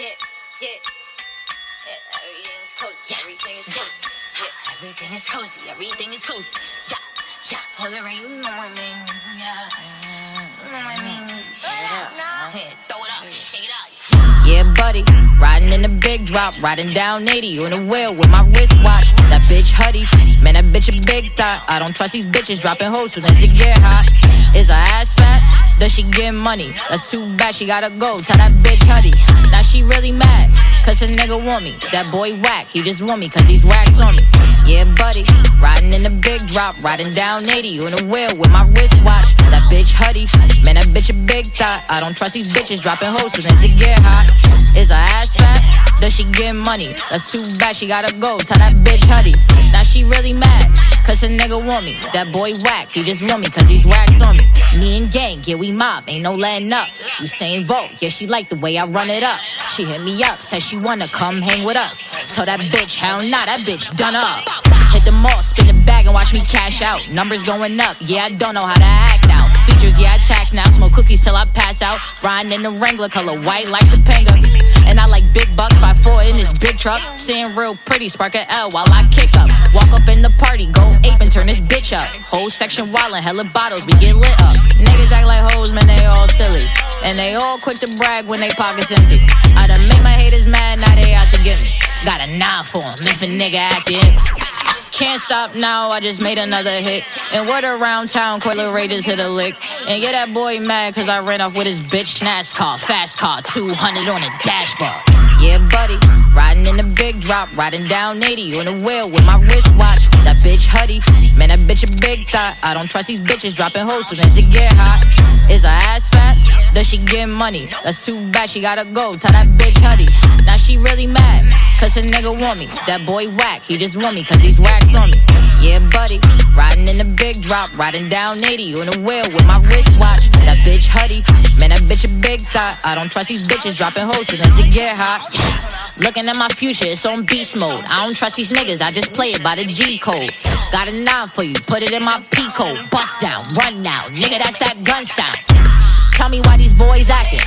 yeah, yeah. Everything is cozy. Everything is cozy. Yeah, everything is cozy. Everything is cozy. Yeah, yeah. Hold it right, you know what I mean. Yeah, you know what I mean. Yeah, throw it up, shake it up. Yeah, buddy, riding in the big drop, riding down 80 on the wheel with my wristwatch. That bitch Huddy, man, that bitch a big thought. I don't trust these bitches dropping hoes soon as it get hot. Is her ass fat? Does she get money? That's too bad, she gotta go. Tell that bitch Huddy. Now she really mad, cause a nigga want me. That boy whack, he just want me cause he's racks on me. Yeah, buddy, riding in the big drop, riding down 80 on the wheel with my wristwatch. That bitch Huddy, man, that bitch a big thought. I don't trust these bitches dropping hoes soon as it get hot. Is her ass fat? Does she get money? That's too bad, she gotta go. Tell that bitch Huddy. Now she really mad, cause a nigga want me. That boy whack, he just want me cause he's racks on me. Me gang, yeah, we mob, ain't no letting up. Usain Bolt, yeah, she like the way I run it up. She hit me up, said she wanna come hang with us. Told that bitch, hell nah, that bitch done up. Hit the mall, spin the bag and watch me cash out. Numbers going up, yeah, I don't know how to act now. Features, yeah, I tax now. Smoke cookies till I pass out. Riding in the Wrangler color white like Topanga. And I like big bucks by big truck. Seeing real pretty, spark a L while I kick up. Walk up in the party, go ape and turn this bitch up. Whole section wildin', hella bottles, we get lit up. Niggas act like hoes, man, they all silly. And they all quick to brag when they pockets empty. I done make my haters mad, now they out to get me. Got a nine for 'em if a nigga active. Can't stop now, I just made another hit. And word around town, Coiler Raiders hit a lick. And get that boy mad, cause I ran off with his bitch NASCAR. Fast car, 200 on the dashboard. Yeah, buddy, riding in the big drop, riding down 80 on the wheel with my wristwatch. That bitch Huddy, man, that bitch a big thought. I don't trust these bitches dropping hoes soon as it get hot. Is her ass fat? Does she get money? That's too bad, she gotta go. Tell that bitch Huddy. She really mad, cause a nigga want me. That boy whack, he just want me cause he's wax on me. Yeah, buddy, riding in the big drop, riding down 80 on the wheel with my wristwatch. That bitch Huddy, man, that bitch a big thought. I don't trust these bitches dropping hoes soon as it get hot. Looking at my future, it's on beast mode. I don't trust these niggas, I just play it by the G code. Got a nine for you, put it in my P code. Bust down, run now, nigga, that's that gun sound. Tell me why these boys acting.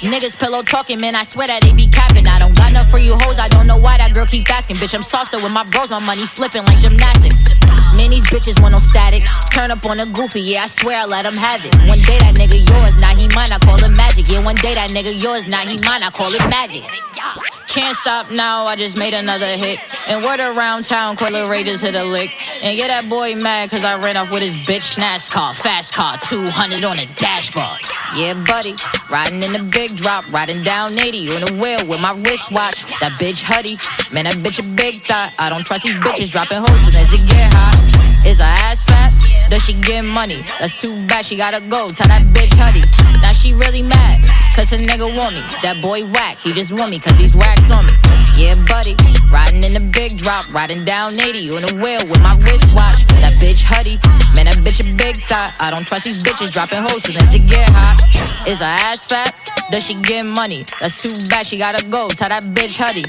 Niggas pillow talking, man, I swear that they be capping. I don't got enough for you hoes, I don't know why that girl keep asking. Bitch, I'm saucer with my bros, my money flipping like gymnastics. Man, these bitches want no static. Turn up on a goofy, yeah, I swear I let have it. One day that nigga yours, now he mine, I call it magic. Yeah, one day that nigga yours, now he mine, I call it magic. Can't stop now, I just made another hit. And word around town, Coiler Raiders hit a lick. And get that boy mad, cause I ran off with his bitch NASCAR. Fast car, 200 on the dashboard. Yeah, buddy, riding in the big drop, riding down 80 on the wheel with my wristwatch. That bitch Huddy, man, that bitch a big thought. I don't trust these bitches dropping hoes soon as it get hot. Is her ass fat? Does she get money? That's too bad, she gotta go. Tell that bitch Huddy. Now she really mad, cause a nigga want me. That boy whack, he just want me cause he's wax on me. Yeah, buddy, riding in the big drop, riding down 80 on the wheel with my wristwatch. That bitch Huddy, man, that bitch a big thought. I don't trust these bitches dropping hoes soon as it get hot. Is her ass fat? Does she get money? That's too bad, she gotta go. Tell that bitch Huddy.